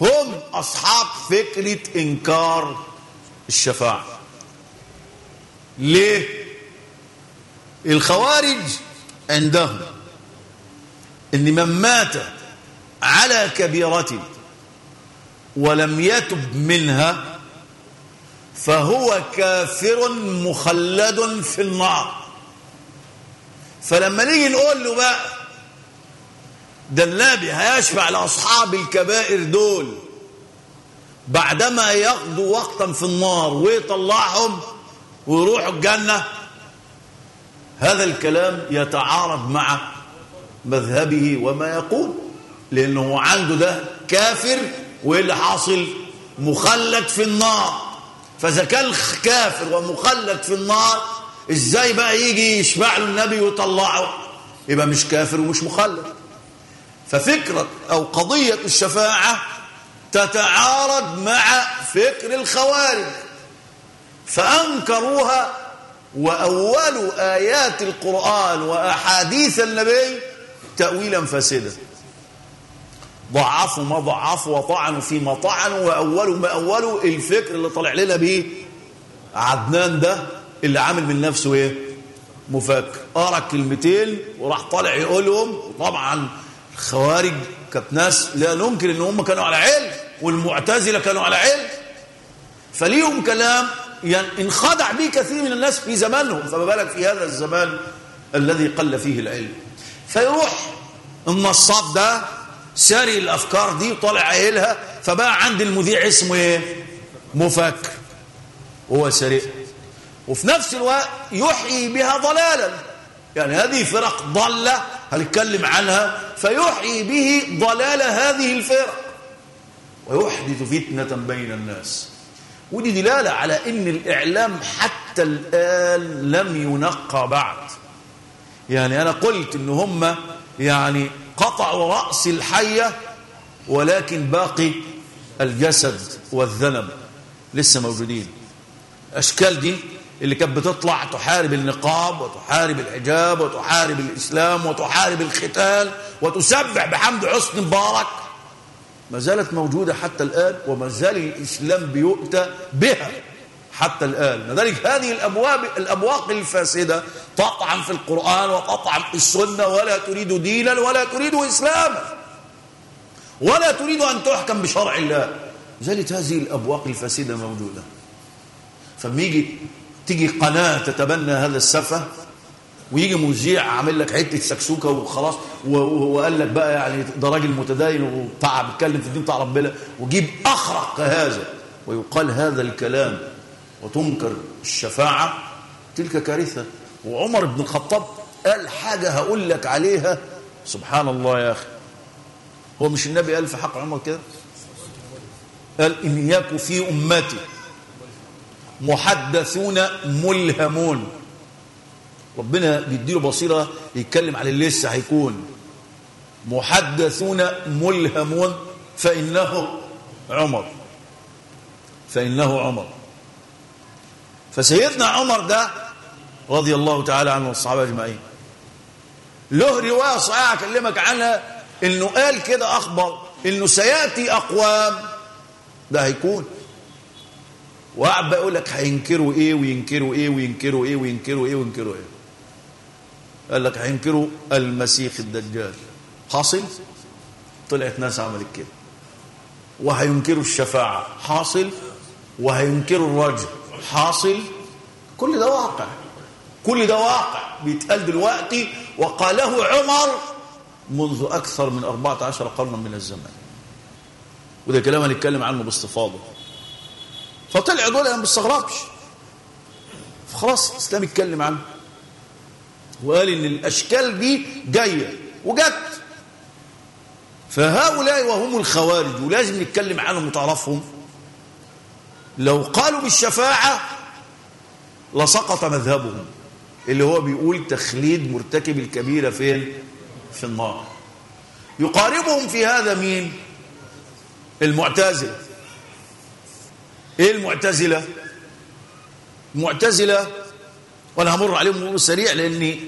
هم أصحاب فكرة إنكار الشفاعة. ليه؟ الخوارج عندهم إن من مات على كبيرة ولم يتب منها فهو كافر مخلد في النار. فلما نيجي نقول له بقى ده النبي هيشفع لأصحاب الكبائر دول بعدما يقضوا وقتا في النار ويطلعهم ويروحوا الجنة. هذا الكلام يتعارض مع مذهبه وما يقول لأنه عنده ده كافر وايه اللي حاصل؟ مخلد في النار. فإذا كان كافر ومخلد في النار إزاي بقى يجي يشفع له النبي ويطلعه؟ يبقى مش كافر ومش مخلد. ففكرة أو قضية الشفاعة تتعارض مع فكر الخوارج. فأنكروها وأول آيات القرآن وأحاديث النبي تأويلا فاسدا. ضعفوا ما ضعفوا وطعنوا فيما طعنوا وأولوا ما أولوا. الفكر اللي طلع لنا به عدنان ده اللي عامل من نفسه إيه؟ مفكر قرا كلمتين وراح طالع يقولهم. وطبعا الخوارج كانت ناس لا ننكر إن هم كانوا على علم والمعتزلة كانوا على علم. فليهم كلام يعني انخدع به كثير من الناس في زمانهم. فما بالك في هذا الزمان الذي قل فيه العلم. فيروح النصاب ده ساري الأفكار دي وطالع قايلها فبقى عند المذيع اسمه إيه؟ مفكر. هو سريع وفي نفس الوقت يحيي بها ضلالا. يعني هذه فرق ضالة هنتكلم عنها فيحيي به ضلال هذه الفرق. ويحدث فتنة بين الناس. ودي دلالة على إن الإعلام حتى الآن لم ينقى بعد. يعني أنا قلت إن هم يعني قطعوا رأس الحية ولكن باقي الجسد والذنب. لسه موجودين. الأشكال دي اللي كانت بتطلع تحارب النقاب وتحارب الحجاب وتحارب الإسلام وتحارب الختان وتسبح بحمد حسن مبارك. ما زالت موجودة حتى الآن وما زال الإسلام بيؤتى بها. حتى الآن. لذلك هذه الأبواب الأبواق الفاسدة تطعن في القرآن وتطعن في السنة ولا تريد دينا ولا تريد إسلاما ولا تريد أن تحكم بشرع الله. زالت هذه الأبواق الفاسدة موجودة. فما يجي تيجي قناة تتبنى هذا السفه ويجي مذيع عامل لك حتة سكسوكة وخلاص وقال لك بقى يعني ده راجل متدين وبتاع بيتكلم في الدين بتاع ربنا وجيب أخرق كهذا ويقال هذا الكلام وتنكر الشفاعة. تلك كارثة. وعمر بن الخطاب قال حاجة هقول لك عليها. سبحان الله يا أخي. هو مش النبي قال في حق عمر كده؟ قال إن يكن في أمتي محدثون ملهمون. ربنا بيديله بصيرة يتكلم على اللي لسه هيكون. محدثون ملهمون. فإنه عمر. فإنه عمر. فسيدنا عمر ده رضي الله تعالى عنه والصحابة أجمعين. له رواية صحيحة أكلمك عنها إنه قال كده أخبر إنه سيأتي أقوام. ده هيكون. وقعد بقى يقول لك هينكروا إيه وينكروا إيه وينكروا إيه وينكروا إيه وينكروا إيه. قال لك هينكروا المسيح الدجال. حاصل؟ طلعت ناس عملت كده. وهينكروا الشفاعة. حاصل؟ وهينكروا الرجل. حاصل. كل ده واقع. كل ده واقع. بيتقال دلوقتي وقاله عمر منذ أكثر من 14 قرنا من الزمان وده كلام هنتكلم عنه باستفاضة. فطلع دول أنا ما بستغربش. فخلاص الإسلام اتكلم عنه. وقال إن الأشكال دي جاية. وجت. فهؤلاء وهم الخوارج ولازم نتكلم عنهم وتعرفهم. لو قالوا بالشفاعة لسقط مذهبهم اللي هو بيقول تخليد مرتكب الكبيرة فين؟ في النار. يقاربهم في هذا مين؟ المعتزلة. إيه المعتزلة؟ المعتزلة وأنا همر عليهم مرور سريع لأني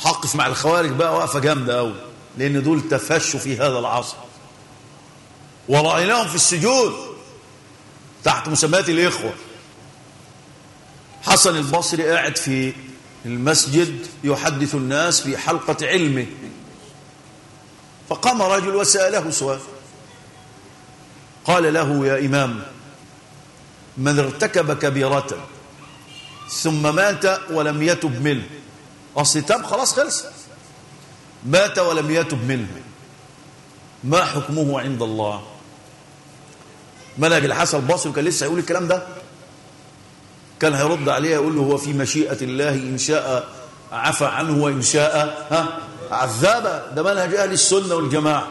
هقف مع الخوارج بقى وقفة جامدة قوي لأن دول تفشوا في هذا العصر. ورأيناهم في السجود تحت مسميات الإخوة. حسن البصري قاعد في المسجد يحدث الناس في حلقة علمه. فقام رجل وسأله سؤال. قال له يا إمام من ارتكب كبيرة ثم مات ولم يتب منه. أصل تاب خلاص خلص. مات ولم يتب منه. ما حكمه عند الله؟ منهج الحسن البصري كان لسه يقول الكلام ده؟ كان هيرد عليه يقول له هو في مشيئة الله إن شاء عفى عنه وإن شاء ها؟ عذابه ده منهج أهل السنة والجماعة.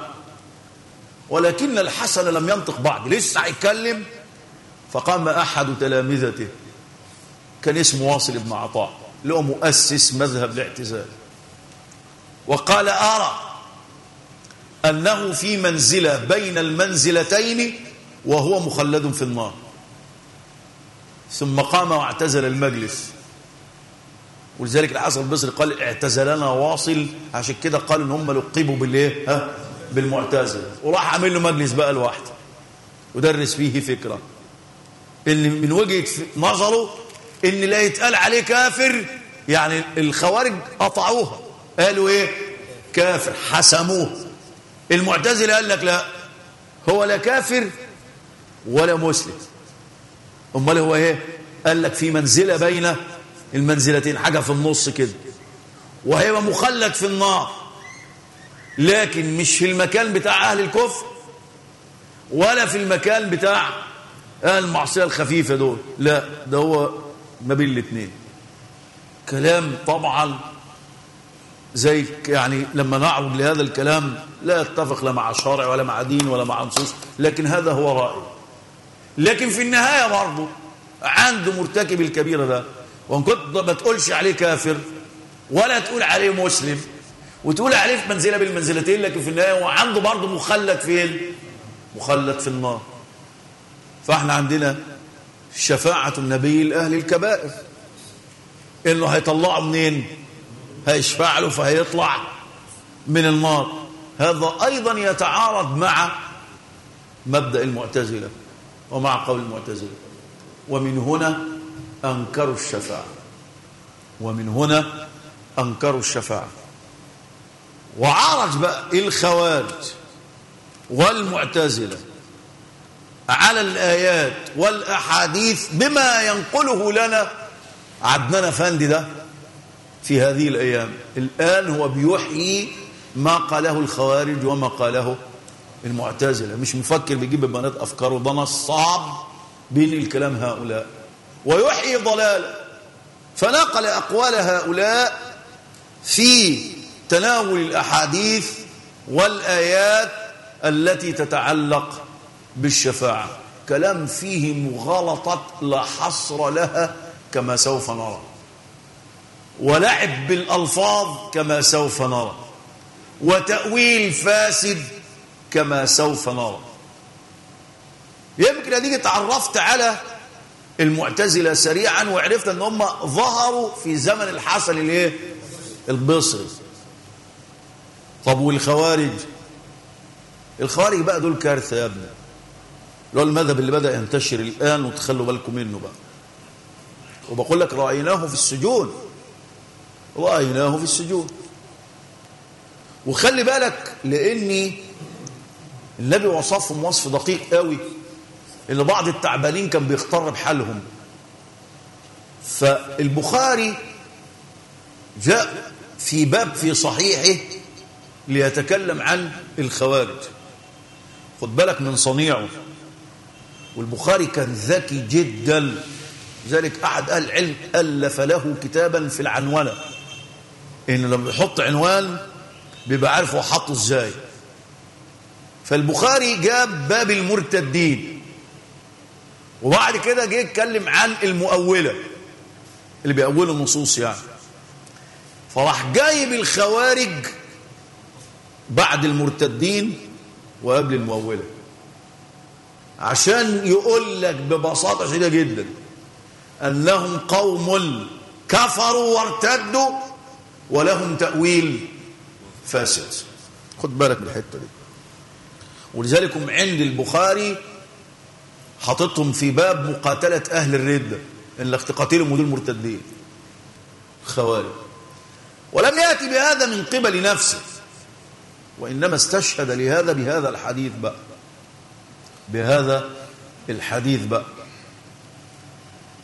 ولكن الحسن لم ينطق بعد. لسه هيتكلم؟ فقام أحد تلامذته. كان اسمه واصل بن عطاء. له مؤسس مذهب الاعتزال. وقال أرى أنه في منزلة بين المنزلتين وهو مخلد في النار. ثم قام واعتزل المجلس. ولذلك الحسن البصري قال اعتزلنا واصل عشان كده قال إن هم لقبوا بالإيه؟ ها؟ بالمعتزله وراح عامل له مجلس بقى لوحده. ودرس فيه فكرة. اللي من وجهة نظره إن لا يتقال عليه كافر يعني الخوارج قطعوها. قالوا إيه؟ كافر حسموه. المعتزله قال لك لا هو لا كافر ولا مسلم. أمال هو إيه؟ قال لك في منزلة بين المنزلتين حاجة في النص كده. وهيبقى مخلد في النار. لكن مش في المكان بتاع أهل الكفر ولا في المكان بتاع أهل المعصية الخفيفة دول. لا ده هو ما بين الاثنين كلام طبعا زي يعني لما نعرض لهذا الكلام لا يتفق لا مع شرع ولا مع دين ولا مع نصوص لكن هذا هو رأي لكن في النهاية برضه عنده مرتكب الكبيرة ده وإن كنت ما تقولش عليه كافر ولا تقول عليه مسلم وتقول عليه في منزلة بالمنزلتين لكن في النهاية هو عنده برضه مخلد فين مخلد في النار. فإحنا عندنا شفاعة النبي لأهل الكبائر. إنه هيطلعه منين؟ هيشفع له فهيطلع من النار. هذا أيضا يتعارض مع مبدأ المعتزلة. ومع قول المعتزلة. ومن هنا أنكروا الشفاعة. ومن هنا أنكروا الشفاعة. وعرج بقى الخوارج والمعتزلة على الآيات والأحاديث بما ينقله لنا عدنان فندي ده في هذه الأيام. الآن هو بيحيي ما قاله الخوارج وما قاله المعتزلة مش مفكر بيجيب ببنات أفكاره ده نصاب بين الكلام هؤلاء. ويحيي ضلاله. فنقل أقوال هؤلاء في تناول الأحاديث والآيات التي تتعلق بالشفاعة. كلام فيه مغالطة لا حصر لها كما سوف نرى. ولعب بالألفاظ كما سوف نرى. وتأويل فاسد كما سوف نرى. يمكن أديك تعرفت على المعتزلة سريعا وعرفت أن هم ظهروا في زمن الحسن الإيه؟ البصري. طب والخوارج؟ الخوارج بقى دول كارثة يا ابني. اللي هو المذهب اللي بدأ ينتشر الآن وتخلوا بالكم منه بقى. وبقول لك رأيناه في السجون. رأيناه في السجون. وخلي بالك لأني النبي وصفهم وصف دقيق قوي اللي بعض التعبانين كان بيختار بحالهم. فالبخاري جاء في باب في صحيحه ليتكلم عن الخوارج. خد بالك من صنيعه. والبخاري كان ذكي جدا. لذلك أحد أهل العلم ألف له كتابا في العنونة إن لما يحط عنوان بيبقى عارف هو حطه إزاي. فالبخاري جاب باب المرتدين. وبعد كده جه يتكلم عن المؤولة اللي بيأولوا النصوص يعني. فراح جايب الخوارج بعد المرتدين وقبل المؤولة. عشان يقول لك ببساطة شديدة جدا أنهم قوم كفروا وارتدوا ولهم تأويل فاسد. خد بالك من الحتة دي. ولذلك عند البخاري حاططهم في باب مقاتلة أهل الردة إن تقاتلهم ودول مرتدين. خوارج. ولم يأتي بهذا من قبل نفسه وإنما استشهد لهذا بهذا الحديث بقى. بهذا الحديث بقى.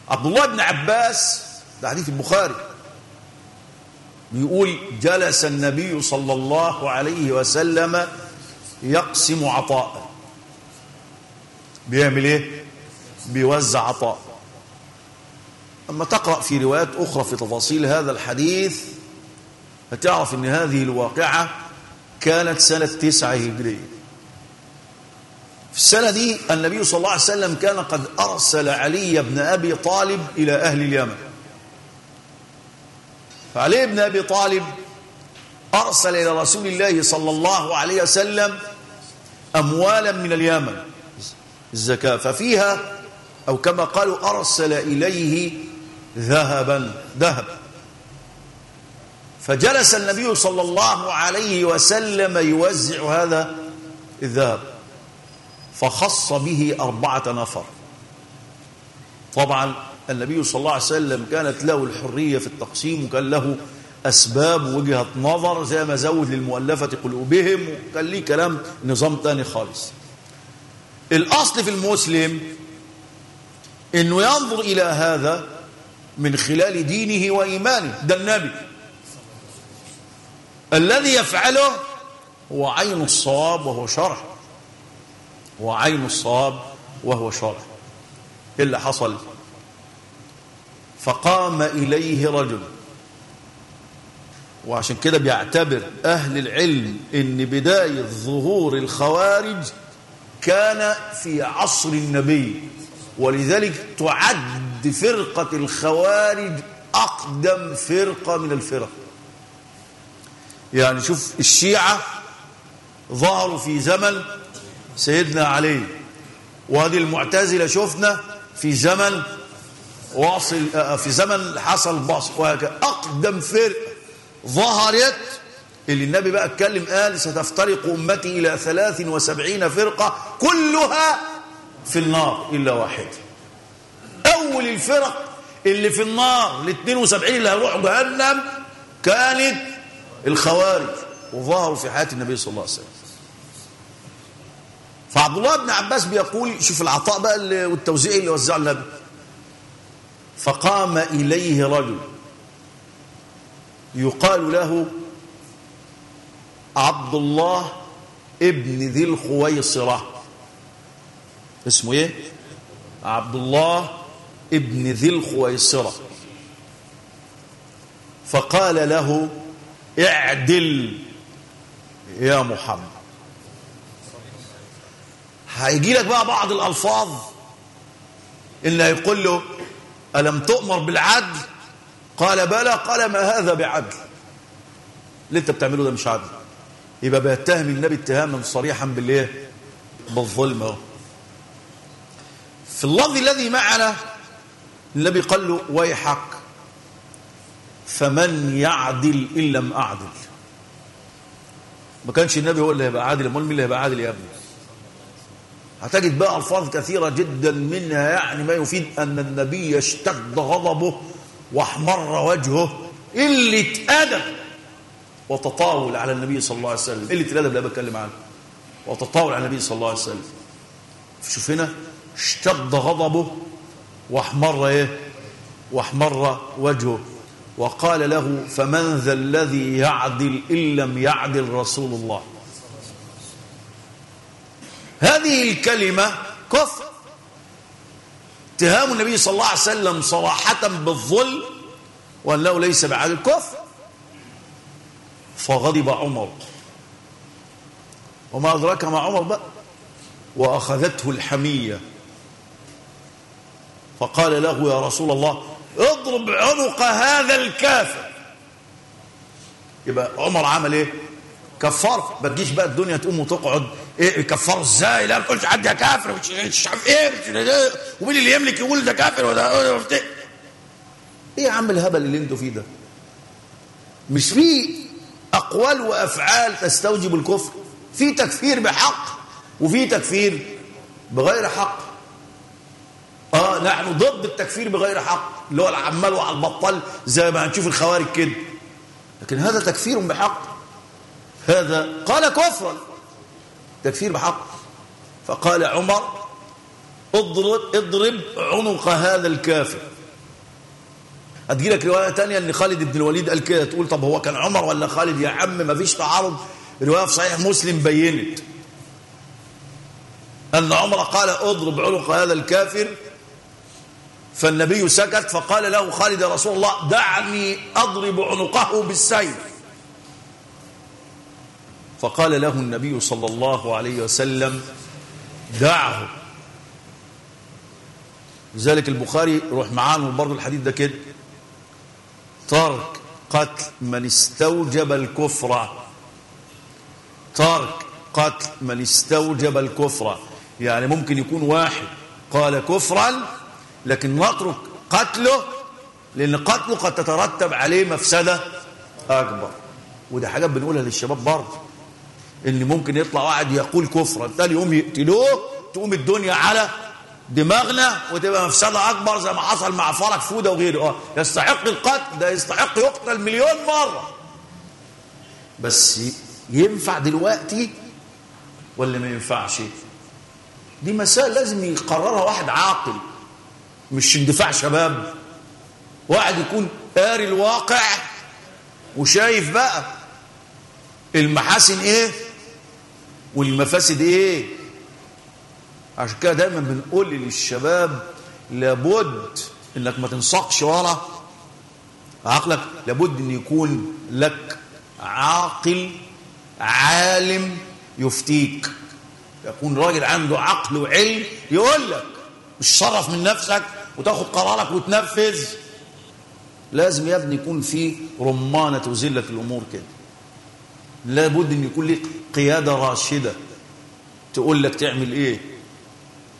عبد الله بن عباس ده حديث البخاري بيقول جلس النبي صلى الله عليه وسلم يقسم عطاء بيعمل إيه؟ بيوزع عطاء أما تقرأ في روايات أخرى في تفاصيل هذا الحديث هتعرف إن هذه الواقعة كانت سنة تسعة هجرية. في السنة دي النبي صلى الله عليه وسلم كان قد أرسل علي بن أبي طالب إلى أهل اليمن. فعلي بن أبي طالب أرسل إلى رسول الله صلى الله عليه وسلم أموالا من اليمن. الزكاة ففيها أو كما قالوا أرسل إليه ذهبا. ذهب. فجلس النبي صلى الله عليه وسلم يوزع هذا الذهب. فخص به أربعة نفر. طبعا النبي صلى الله عليه وسلم كانت له الحرية في التقسيم وكان له أسباب وجهة نظر زي ما زود للمؤلفة قلوبهم وكان ليه كلام نظام تاني خالص. الأصل في المسلم أنه ينظر إلى هذا من خلال دينه وإيمانه. ده النبي. الذي يفعله هو عين الصواب وهو شرح. هو عين الصواب وهو شرح. إيه اللي حصل؟ فقام إليه رجل وعشان كده بيعتبر أهل العلم إن بداية ظهور الخوارج كان في عصر النبي ولذلك تعد فرقة الخوارج أقدم فرقة من الفرق. يعني شوف الشيعة ظهروا في زمن سيدنا علي وهذه المعتزلة شفنا في زمن واصل في زمن حصل باص وهكذا أقدم فرقة. ظهرت اللي النبي بقى اتكلم قال ستفترق أمتي إلى ثلاث وسبعين فرقة كلها في النار إلا واحد أول الفرق اللي في النار ال 72 اللي هيروحوا جهنم كانت الخوارج وظهروا في حياة النبي صلى الله عليه وسلم. فعبد الله بن عباس بيقول شوف العطاء بقى والتوزيع اللي وزعه النبي. فقام إليه رجل يقال له عبد الله ابن ذي الخويصرة. اسمه إيه؟ عبد الله ابن ذي الخويصرة. فقال له اعدل يا محمد. هيجي لك بقى بعض الألفاظ. اللي هيقول له ألم تؤمر بالعدل؟ قال بلى قال ما هذا بعدل؟ اللي انت بتعمله ده مش عدل. يبقى بيتهم النبي اتهاما صريحا بالإيه؟ بالظلم أهو. في اللفظ الذي معنا النبي قال له ويحك فمن يعدل إن لم أعدل. ما كانش النبي هو اللي هيبقى عادل أمال مين اللي هيبقى عادل يا ابني؟ هتجد بقى ألفاظ كثيرة جدا منها يعني ما يفيد أن النبي اشتد غضبه واحمر وجهه قله ادب وتطاول على النبي صلى الله عليه وسلم. قله الادب اللي بتكلم عنه. وتطاول على النبي صلى الله عليه وسلم. شوف هنا اشتد غضبه واحمر إيه؟ واحمر وجهه. وقال له فمن ذا الذي يعدل إن لم يعدل رسول الله؟ هذه الكلمة كفر اتهام النبي صلى الله عليه وسلم صراحة بالظلم وأنه ليس بعدل كفر فغضب عمر. وما أدراك مع عمر بقى؟ وأخذته الحمية. فقال له يا رسول الله اضرب عنق هذا الكافر. يبقى عمر عمل إيه؟ كفر ما تجيش بقى الدنيا تقوم وتقعد إيه كفر إزاي؟ لا تقولش حد يا كافر. مش عارف إيه ومين اللي يملك يقول ده كافر ولا إيه يا عم الهبل اللي أنتوا فيه ده؟ مش فيه أقوال وأفعال تستوجب الكفر؟ في تكفير بحق وفي تكفير بغير حق. آه نحن ضد التكفير بغير حق اللي هو العمال وعلى البطال زي ما هنشوف الخوارج كده. لكن هذا تكفير بحق. هذا قال كفرا. تكفير بحق. فقال عمر اضرب اضرب عنق هذا الكافر. هتجي لك رواية تانية إن خالد بن الوليد قال كده تقول طب هو كان عمر ولا خالد؟ يا عم ما فيش تعارض. رواية في صحيح مسلم بينت أن عمر قال اضرب عنق هذا الكافر فالنبي سكت فقال له خالد يا رسول الله دعني أضرب عنقه بالسيف. فقال له النبي صلى الله عليه وسلم دعه. لذلك البخاري روح معانا برضه الحديث ده كده ترك قتل من استوجب الكفر. ترك قتل من استوجب الكفر يعني ممكن يكون واحد قال كفرا لكن نترك قتله لأن قتله قد تترتب عليه مفسدة أكبر. وده حاجات بنقولها للشباب برضه. ان ممكن يطلع واحد يقول كفرا تاني يوم يقتلوه تقوم الدنيا على دماغنا وتبقى مفسدة أكبر زي ما حصل مع فرج فودة وغيره. آه يستحق القتل ده يستحق يقتل مليون مرة. بس ينفع دلوقتي ولا ما ينفعش؟ دي مسائل لازم يقررها واحد عاقل مش اندفاع شباب. واحد يكون قاري الواقع وشايف بقى المحاسن إيه؟ والمفاسد إيه؟ عشان كده دايما بنقول للشباب لابد إنك ما تنسقش ورا عقلك لابد إن يكون لك عاقل عالم يفتيك. يكون راجل عنده عقل وعلم يقول لك مش شرف من نفسك وتاخد قرارك وتنفذ لازم يا ابني يكون في رمانة توزن لك الأمور كده. لابد إن يكون لك قيادة راشدة. تقول لك تعمل إيه؟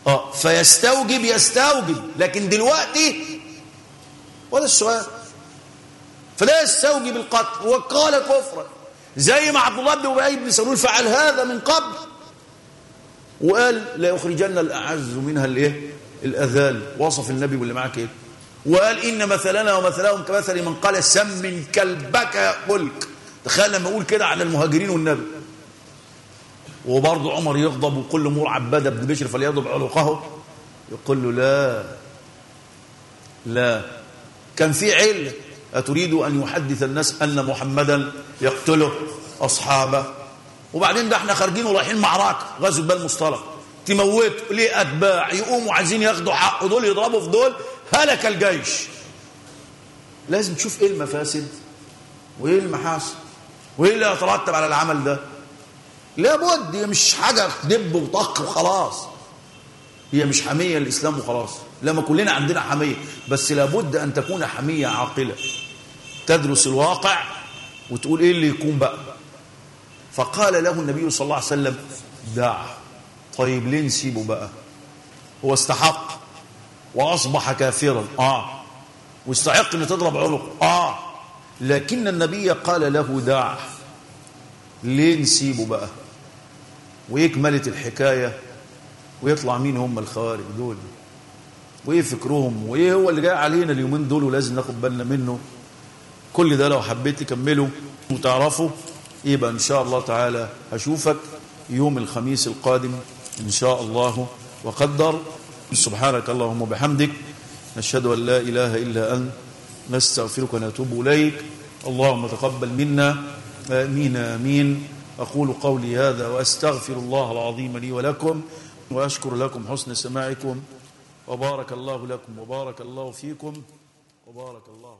آه فيستوجب يستوجب. لكن دلوقتي وده السؤال. فلا يستوجب القتل. وقال كفرا. زي ما عبد الله بن أبي بن سلول فعل هذا من قبل. وقال لا يخرجن الأعز منها الإيه؟ الأذل. وصف النبي واللي معاه كده وقال إن مثلنا ومثلهم كمثل من قال سم كلبك ياكلك تخيل لما أقول كده على المهاجرين والنبي. وبرضه عمر يغضب وكل مور عبادة بن بشر فليضرب عنقه. يقول له لا لا. كان في عله أتريد أن يحدث الناس أن محمدا يقتله أصحابه. وبعدين ده إحنا خارجين ورايحين معركة غزو بال مصطلق. تموت ليه أتباع؟ يقوموا عايزين ياخدوا حق دول يضربوا في دول. هلك الجيش. لازم تشوف إيه المفاسد وإيه المحاسن. وإيه اللي يترتب على العمل ده؟ لابد هي مش حاجة دب وطق وخلاص. هي مش حمية الإسلام وخلاص. لما كلنا عندنا حمية بس لابد أن تكون حمية عاقلة. تدرس الواقع وتقول إيه اللي يكون بقى. فقال له النبي صلى الله عليه وسلم دع. طيب ليه نسيبه بقى؟ هو استحق. وأصبح كافرا. آه. واستحق أن تضرب عنقه. آه. لكن النبي قال له دع. ليه نسيبه بقى؟ ويكملت الحكاية ويطلع مين هم الخوارج دول؟ وايه فكرهم وإيه هو اللي جاي علينا اليومين دول ولازم ناخد بالنا منه؟ كل ده لو حبيت تكمله وتعرفه يبقى إن شاء الله تعالى هشوفك يوم الخميس القادم إن شاء الله وقدر. سبحانك اللهم وبحمدك نشهد أن لا إله إلا أنت. نستغفرك ونتوب إليك. اللهم تقبل منا. آمين آمين. أقول قولي هذا وأستغفر الله العظيم لي ولكم وأشكر لكم حسن سماعكم. وبارك الله لكم وبارك الله فيكم. وبارك الله